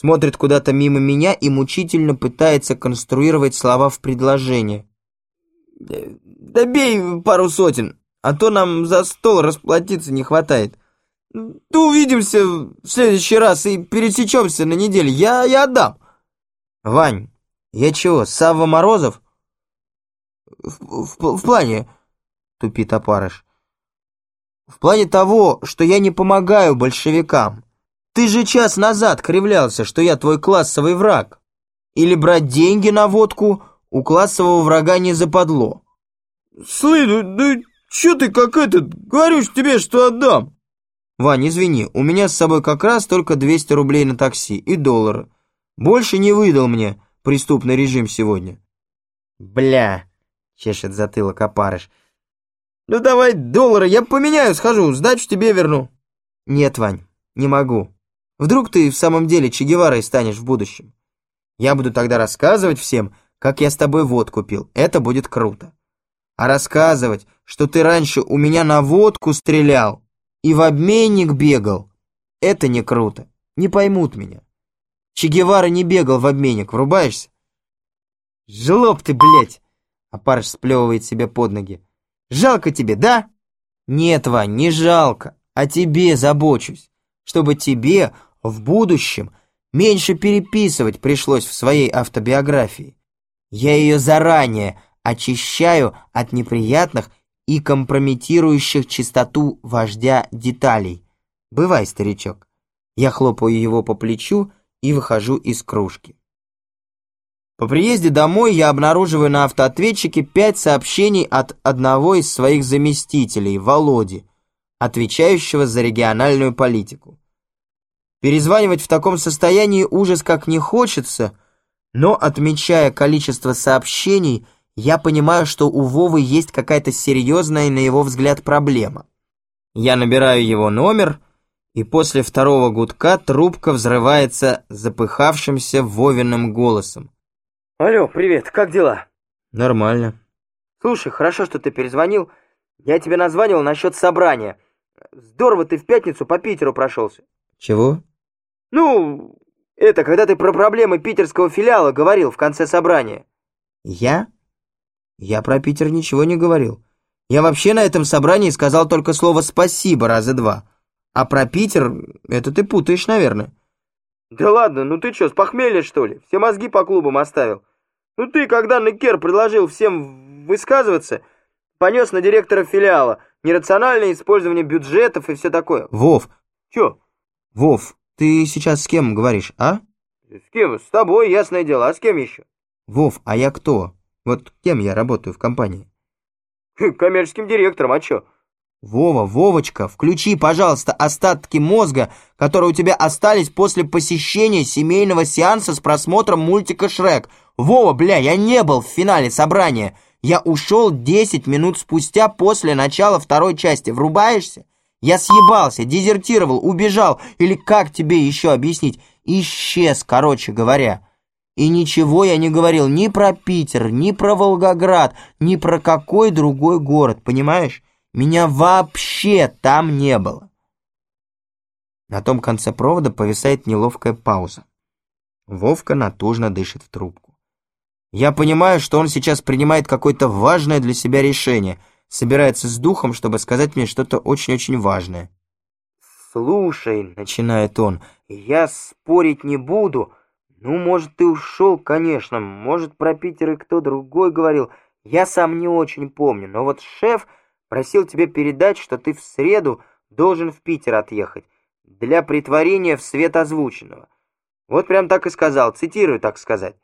Смотрит куда-то мимо меня и мучительно пытается конструировать слова в предложение. «Да бей пару сотен, а то нам за стол расплатиться не хватает. Да увидимся в следующий раз и пересечемся на неделе. Я, я отдам». «Вань, я чего, Савва Морозов?» «В, в, в плане...» — тупит опарыш. «В плане того, что я не помогаю большевикам. Ты же час назад кривлялся, что я твой классовый враг. Или брать деньги на водку у классового врага не западло». «Слы, ну, ну чё ты как этот, говорю ж тебе, что отдам». «Вань, извини, у меня с собой как раз только 200 рублей на такси и доллары. Больше не выдал мне преступный режим сегодня». «Бля!» — чешет затылок опарыш. «Ну давай доллары, я поменяю, схожу, сдачу тебе верну». «Нет, Вань, не могу. Вдруг ты в самом деле Че Геварой станешь в будущем. Я буду тогда рассказывать всем, как я с тобой водку пил. Это будет круто. А рассказывать, что ты раньше у меня на водку стрелял и в обменник бегал, это не круто. Не поймут меня. Че Гевара не бегал в обменник, врубаешься? Жлоб ты, блядь! Апарыш сплевывает себе под ноги. Жалко тебе, да? Нет, Вань, не жалко, а тебе забочусь, чтобы тебе в будущем меньше переписывать пришлось в своей автобиографии. Я ее заранее очищаю от неприятных и компрометирующих чистоту вождя деталей. Бывай, старичок. Я хлопаю его по плечу и выхожу из кружки. По приезде домой я обнаруживаю на автоответчике пять сообщений от одного из своих заместителей, Володи, отвечающего за региональную политику. Перезванивать в таком состоянии ужас как не хочется, но, отмечая количество сообщений, я понимаю, что у Вовы есть какая-то серьезная, на его взгляд, проблема. Я набираю его номер, и после второго гудка трубка взрывается запыхавшимся Вовиным голосом. Алло, привет, как дела? Нормально. Слушай, хорошо, что ты перезвонил. Я тебе названивал насчет собрания. Здорово ты в пятницу по Питеру прошелся. Чего? Ну, это когда ты про проблемы питерского филиала говорил в конце собрания. Я? Я про Питер ничего не говорил. Я вообще на этом собрании сказал только слово «спасибо» раза два. А про Питер это ты путаешь, наверное. Да ладно, ну ты что, с похмелья, что ли? Все мозги по клубам оставил. Ну ты, когда Некер предложил всем высказываться, понес на директора филиала нерациональное использование бюджетов и все такое. Вов. Чё? Вов, ты сейчас с кем говоришь, а? С кем? С тобой, ясное дело. А с кем еще? Вов, а я кто? Вот кем я работаю в компании? Коммерческим директором, а чё? Вова, Вовочка, включи, пожалуйста, остатки мозга, которые у тебя остались после посещения семейного сеанса с просмотром мультика «Шрек». Вова, бля, я не был в финале собрания. Я ушел 10 минут спустя после начала второй части. Врубаешься? Я съебался, дезертировал, убежал, или как тебе еще объяснить? Исчез, короче говоря. И ничего я не говорил ни про Питер, ни про Волгоград, ни про какой другой город, понимаешь? Меня вообще там не было. На том конце провода повисает неловкая пауза. Вовка натужно дышит в трубку. Я понимаю, что он сейчас принимает какое-то важное для себя решение, собирается с духом, чтобы сказать мне что-то очень-очень важное. «Слушай», — начинает он, — «я спорить не буду, «Ну, может, ты ушел, конечно, может, про Питер и кто другой говорил, я сам не очень помню, но вот шеф просил тебе передать, что ты в среду должен в Питер отъехать для притворения в свет озвученного. Вот прям так и сказал, цитирую, так сказать».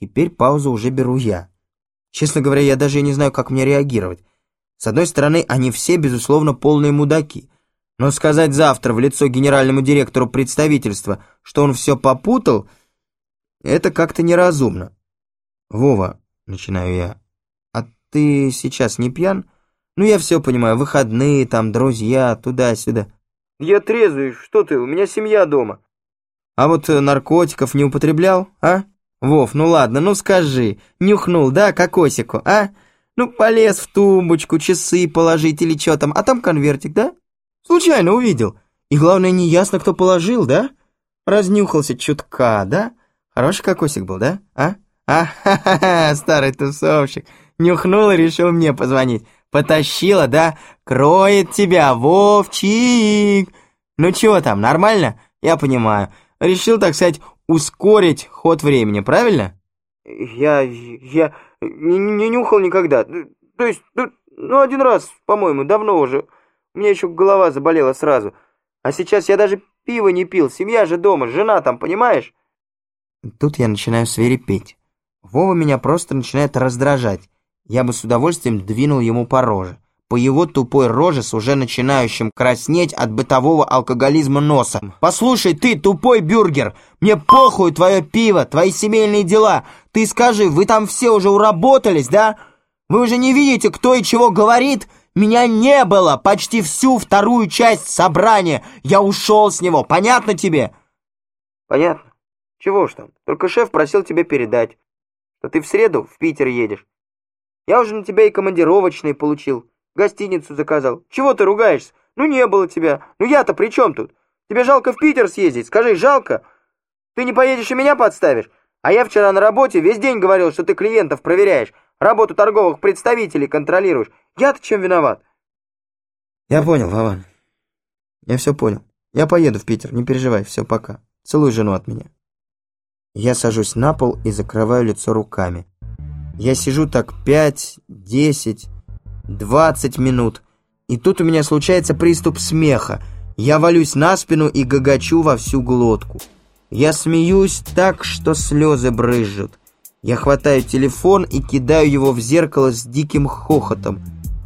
Теперь паузу уже беру я. Честно говоря, я даже не знаю, как мне реагировать. С одной стороны, они все, безусловно, полные мудаки. Но сказать завтра в лицо генеральному директору представительства, что он все попутал – это как-то неразумно. Вова, начинаю я, а ты сейчас не пьян? Ну, я все понимаю, выходные, там, друзья, туда-сюда. Я трезвый, что ты, у меня семья дома. А вот э, наркотиков не употреблял, а? Вов, ну ладно, ну скажи, нюхнул, да, кокосику, а? Ну, полез в тумбочку, часы положить или что там, а там конвертик, да? Случайно увидел. И главное, не ясно, кто положил, да? Разнюхался чутка, да? Хороший кокосик был, да? А? А-ха-ха, старый тусовщик. Нюхнул и решил мне позвонить. Потащила, да? Кроет тебя, Вовчик. Ну чего там, нормально? Я понимаю. Решил, так сказать, ускорить ход времени, правильно? Я... я не, не нюхал никогда. То есть, ну, один раз, по-моему, давно уже. У меня еще голова заболела сразу. А сейчас я даже пиво не пил. Семья же дома, жена там, понимаешь? Тут я начинаю свирепеть. Вова меня просто начинает раздражать. Я бы с удовольствием двинул ему по роже. По его тупой роже с уже начинающим краснеть от бытового алкоголизма носом. «Послушай, ты, тупой бюргер, мне похуй твое пиво, твои семейные дела. Ты скажи, вы там все уже уработались, да? Вы уже не видите, кто и чего говорит? Меня не было почти всю вторую часть собрания. Я ушел с него, понятно тебе?» «Понятно. Чего ж там? Только шеф просил тебе передать, что ты в среду в Питер едешь. Я уже на тебя и командировочный получил, гостиницу заказал. Чего ты ругаешься? Ну не было тебя. Ну я-то при чем тут? Тебе жалко в Питер съездить? Скажи, жалко? Ты не поедешь и меня подставишь? А я вчера на работе весь день говорил, что ты клиентов проверяешь, работу торговых представителей контролируешь. Я-то чем виноват? Я понял, Вован. Я все понял. Я поеду в Питер, не переживай, все, пока. Целуй жену от меня. Я сажусь на пол и закрываю лицо руками. Я сижу так пять, десять, двадцать минут, и тут у меня случается приступ смеха. Я валюсь на спину и гагачу во всю глотку. Я смеюсь так, что слезы брызжут. Я хватаю телефон и кидаю его в зеркало с диким хохотом.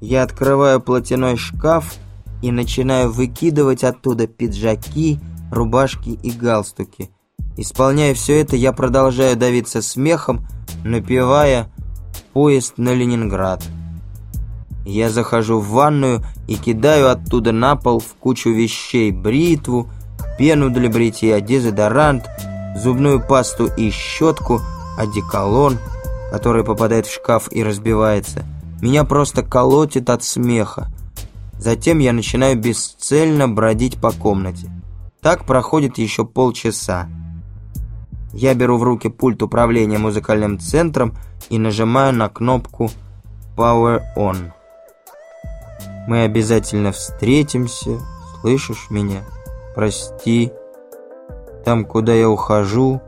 Я открываю платяной шкаф и начинаю выкидывать оттуда пиджаки, рубашки и галстуки. Исполняя все это, я продолжаю давиться смехом, напевая «Поезд на Ленинград». Я захожу в ванную и кидаю оттуда на пол в кучу вещей бритву, пену для бритья, дезодорант, зубную пасту и щетку, одеколон, который попадает в шкаф и разбивается. Меня просто колотит от смеха. Затем я начинаю бесцельно бродить по комнате. Так проходит еще полчаса. Я беру в руки пульт управления музыкальным центром и нажимаю на кнопку Power On. Мы обязательно встретимся, слышишь меня? Прости. Там, куда я ухожу,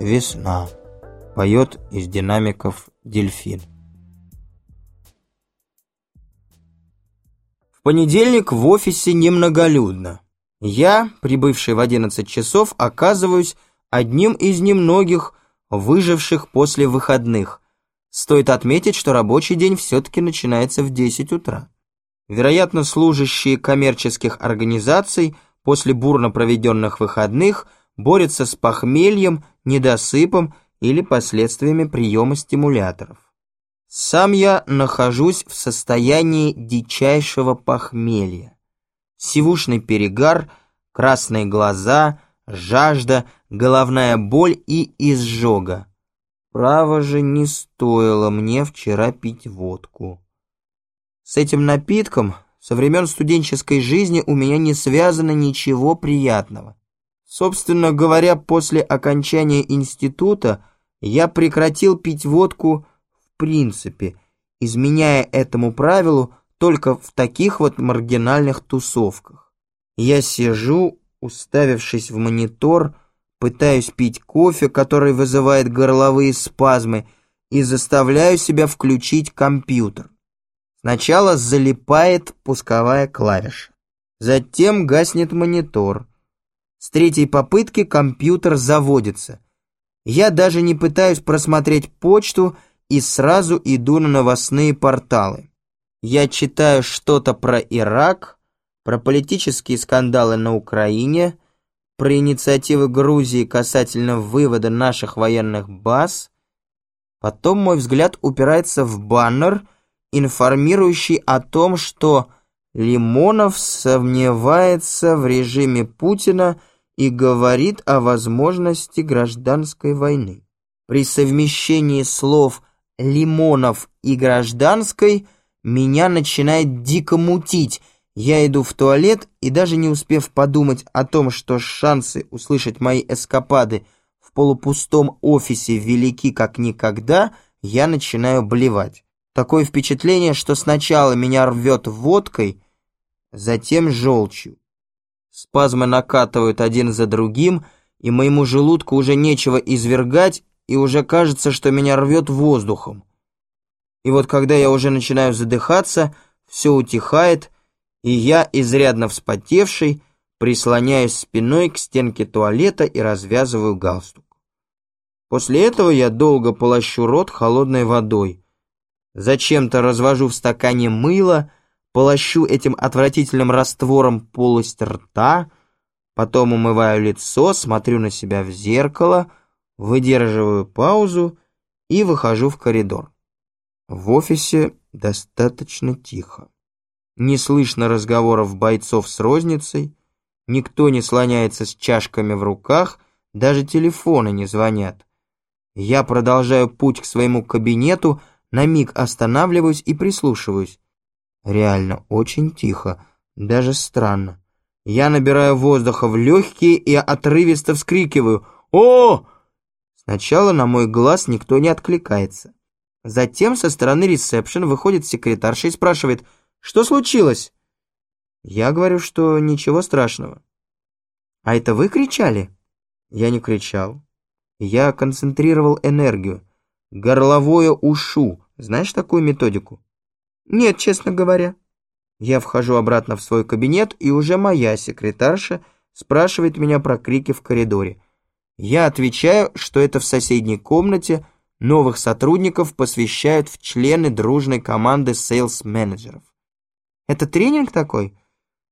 весна. Поет из динамиков дельфин. В понедельник в офисе немноголюдно. Я, прибывший в 11 часов, оказываюсь одним из немногих выживших после выходных. Стоит отметить, что рабочий день все-таки начинается в 10 утра. Вероятно, служащие коммерческих организаций после бурно проведенных выходных борются с похмельем, недосыпом или последствиями приема стимуляторов. Сам я нахожусь в состоянии дичайшего похмелья. Сивушный перегар, красные глаза, жажда – головная боль и изжога. Право же не стоило мне вчера пить водку. С этим напитком со времен студенческой жизни у меня не связано ничего приятного. Собственно говоря, после окончания института я прекратил пить водку в принципе, изменяя этому правилу только в таких вот маргинальных тусовках. Я сижу, уставившись в монитор, пытаюсь пить кофе, который вызывает горловые спазмы, и заставляю себя включить компьютер. Сначала залипает пусковая клавиша. Затем гаснет монитор. С третьей попытки компьютер заводится. Я даже не пытаюсь просмотреть почту и сразу иду на новостные порталы. Я читаю что-то про Ирак, про политические скандалы на Украине, про инициативы Грузии касательно вывода наших военных баз. Потом мой взгляд упирается в баннер, информирующий о том, что Лимонов сомневается в режиме Путина и говорит о возможности гражданской войны. При совмещении слов «Лимонов» и «гражданской» меня начинает дико мутить. Я иду в туалет и даже не успев подумать о том, что шансы услышать мои эскапады в полупустом офисе велики как никогда, я начинаю блевать. Такое впечатление, что сначала меня рвет водкой, затем желчью. Спазмы накатывают один за другим, и моему желудку уже нечего извергать, и уже кажется, что меня рвет воздухом. И вот когда я уже начинаю задыхаться, все утихает, и я, изрядно вспотевший, прислоняюсь спиной к стенке туалета и развязываю галстук. После этого я долго полощу рот холодной водой. Зачем-то развожу в стакане мыло, полощу этим отвратительным раствором полость рта, потом умываю лицо, смотрю на себя в зеркало, выдерживаю паузу и выхожу в коридор. В офисе достаточно тихо. Не слышно разговоров бойцов с розницей, никто не слоняется с чашками в руках, даже телефоны не звонят. Я продолжаю путь к своему кабинету, на миг останавливаюсь и прислушиваюсь. Реально, очень тихо, даже странно. Я набираю воздуха в легкие и отрывисто вскрикиваю «О!». Сначала на мой глаз никто не откликается. Затем со стороны ресепшн выходит секретарша и спрашивает «Что случилось?» Я говорю, что ничего страшного. «А это вы кричали?» Я не кричал. Я концентрировал энергию. Горловое ушу. Знаешь такую методику? Нет, честно говоря. Я вхожу обратно в свой кабинет, и уже моя секретарша спрашивает меня про крики в коридоре. Я отвечаю, что это в соседней комнате новых сотрудников посвящают в члены дружной команды сейлс-менеджеров. Это тренинг такой?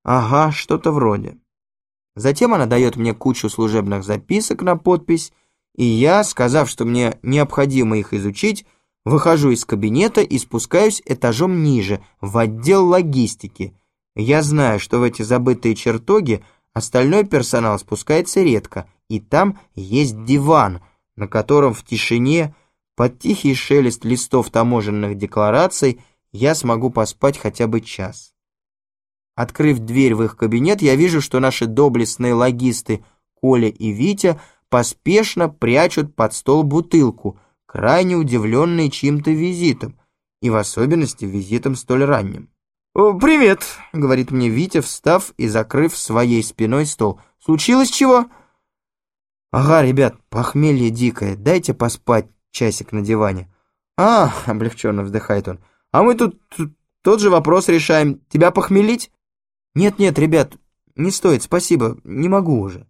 Ага, что-то вроде. Затем она дает мне кучу служебных записок на подпись, и я, сказав, что мне необходимо их изучить, выхожу из кабинета и спускаюсь этажом ниже, в отдел логистики. Я знаю, что в эти забытые чертоги остальной персонал спускается редко, и там есть диван, на котором в тишине, под тихий шелест листов таможенных деклараций, я смогу поспать хотя бы час. Открыв дверь в их кабинет, я вижу, что наши доблестные логисты Коля и Витя поспешно прячут под стол бутылку, крайне удивленные чьим-то визитом, и в особенности визитом столь ранним. «Привет», — говорит мне Витя, встав и закрыв своей спиной стол. «Случилось чего?» «Ага, ребят, похмелье дикое, дайте поспать часик на диване». «А», — облегченно вздыхает он, «а мы тут тот же вопрос решаем. Тебя похмелить?» «Нет-нет, ребят, не стоит, спасибо, не могу уже».